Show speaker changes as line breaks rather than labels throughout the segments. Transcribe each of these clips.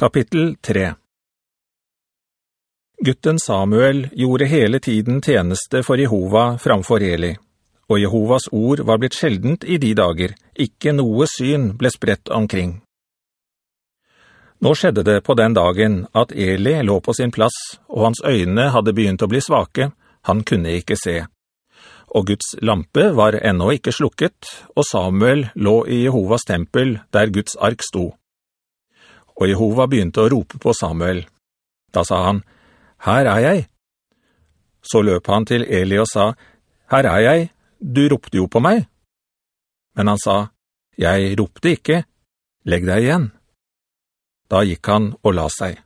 Kapittel 3 Gutten Samuel gjorde hele tiden tjeneste for Jehova framfor Eli, og Jehovas ord var blitt sjeldent i de dager, ikke noe syn ble spredt omkring. Nå skjedde det på den dagen at Eli lå på sin plass, og hans øyne hadde begynt å bli svake, han kunne ikke se. Og Guds lampe var ennå ikke slukket, og Samuel lå i Jehovas tempel der Guds ark sto og Jehova begynte å rope på Samuel. Da sa han, «Her er jeg!» Så løp han til Eli og sa, «Her er jeg, du ropte jo på meg!» Men han sa, «Jeg ropte ikke, legg deg igjen!» Da gikk han og la seg.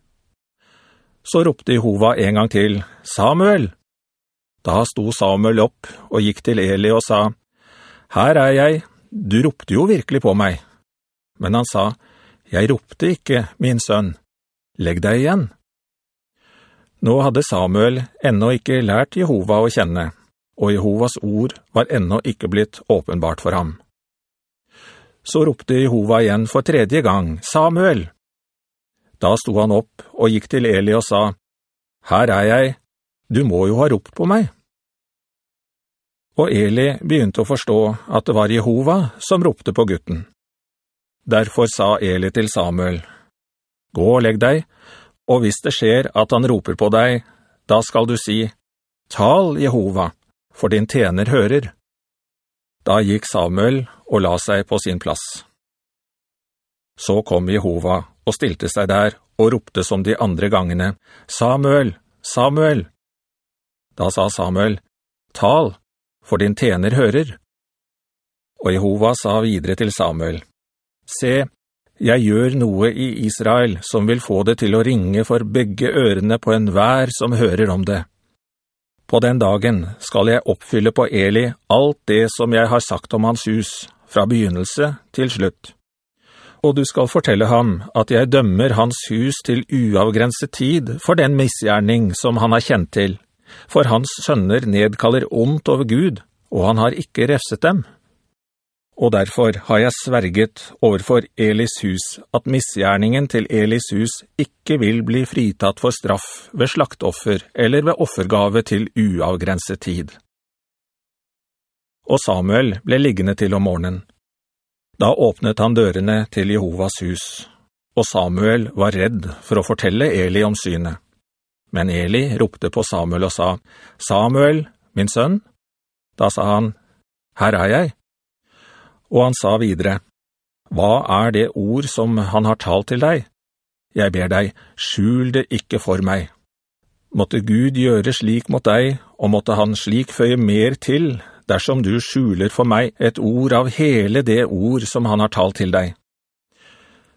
Så ropte Jehova en gang til, «Samuel!» Da sto Samuel opp og gikk til Eli og sa, «Her er jeg, du ropte jo virkelig på meg!» Men han sa, «Jeg ropte ikke, min sønn. Legg deg igjen.» Nå hadde Samuel ennå ikke lært Jehova å kjenne, og Jehovas ord var ennå ikke blitt åpenbart for ham. Så ropte Jehova igjen for tredje gang, «Samuel!» Da sto han opp og gikk til Eli og sa, «Her er jeg, du må jo ha ropt på meg.» Og Eli begynte å forstå at det var Jehova som ropte på gutten. Derfor sa Eli til Samuel, «Gå og legg deg, og hvis det skjer at han roper på deg, da skal du si, «Tal, Jehova, for din tjener hører.» Da gikk Samuel og la seg på sin plass. Så kom Jehova og stilte seg der og ropte som de andre gangene, «Samuel, Samuel!» Da sa Samuel, «Tal, for din tjener hører.» Og Jehova sa videre til Samuel, Se, jeg gjør noe i Israel som vil få det til å ringe for begge ørene på en vær som hører om det. På den dagen skal jeg oppfylle på Eli alt det som jeg har sagt om hans hus, fra begynnelse til slutt. Og du skal fortelle ham at jeg dømmer hans hus til uavgrenset tid for den misgjerning som han har kjent til, for hans sønner nedkaller ondt over Gud, og han har ikke refset dem og derfor har jeg sverget overfor Elis hus at misgjerningen til Elis hus ikke vil bli fritatt for straff ved slaktoffer eller ved offergave til uavgrenset tid. Og Samuel ble liggende til om morgenen. Da åpnet han dørene til Jehovas hus, og Samuel var redd for å fortelle Eli om synet. Men Eli ropte på Samuel og sa, «Samuel, min sønn?» Da sa han, «Her er jeg.» Og han sa videre, «Hva er det ord som han har talt til deg? Jeg ber deg, skjul det ikke for meg. Måtte Gud gjøre slik mot deg, og måtte han slik føye mer til, dersom du skjuler for meg et ord av hele det ord som han har talt til deg.»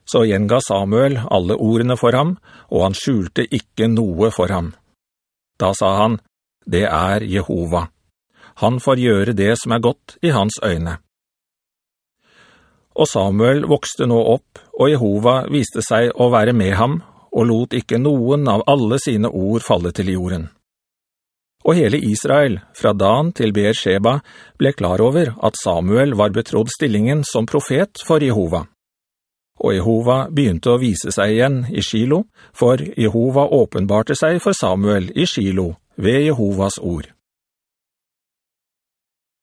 Så gjenga Samuel alle ordene for ham, og han skjulte ikke noe for ham. Da sa han, «Det er Jehova. Han får gjøre det som er godt i hans øyne.» Og Samuel vokste nå opp, og Jehova viste seg å være med ham, og lot ikke noen av alle sine ord falle til jorden. Og hele Israel, fra Dan til Beersheba, ble klar over at Samuel var betrodd stillingen som profet for Jehova. Og Jehova begynte å vise seg igjen i Shilo, for Jehova åpenbarte seg for Samuel i Shilo ved Jehovas ord.